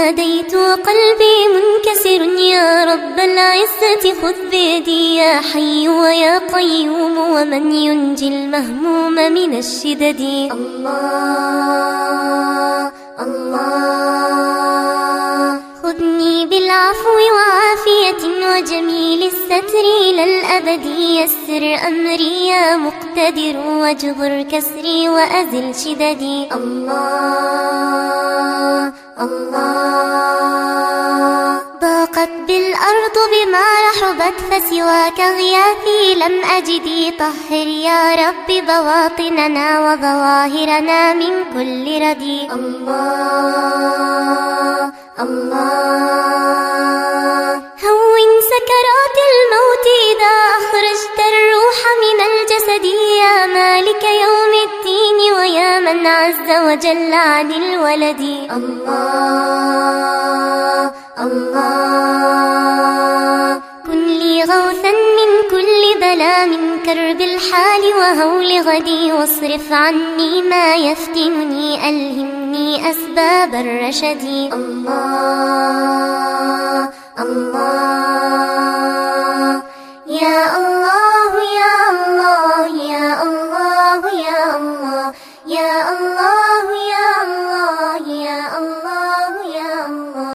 ناديت وقلبي منكسر يا رب العزة خذ بيدي يا حي ويا قيوم ومن ينجي المهموم من الشدد. الله الله خذني بالعفو وعافية وجميل الستر إلى الأبد. يسر أمري يا مقتدر واجبر كسري وأزل شددي. الله الله ضاقت بالأرض بما رحبت فسواك غياثي لم أجدي طهر يا رب بواطننا وظواهرنا من كل ردي. الله الله. هون سكرات الموت إذا أخرجت الروح من الجسد. يا مالك يوم الدين ويا من عز وجل عن الولد. الله. غوثا من كل بلا من كرب الحال وهول غدي واصرف عني ما يفتنني ألهمني أسباب الرشد. الله الله يا الله يا الله يا الله يا الله يا الله.